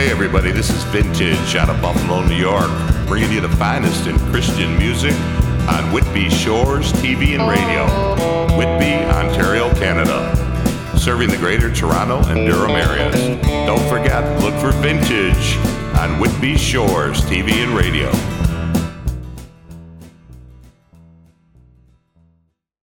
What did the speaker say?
Hey everybody, this is Vintage out of Buffalo, New York, bringing you the finest in Christian music on Whitby Shores TV and Radio, Whitby, Ontario, Canada, serving the greater Toronto and Durham areas. Don't forget, look for Vintage on Whitby Shores TV and Radio.